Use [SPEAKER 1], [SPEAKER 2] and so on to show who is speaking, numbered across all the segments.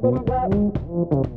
[SPEAKER 1] da da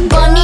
[SPEAKER 1] bunny.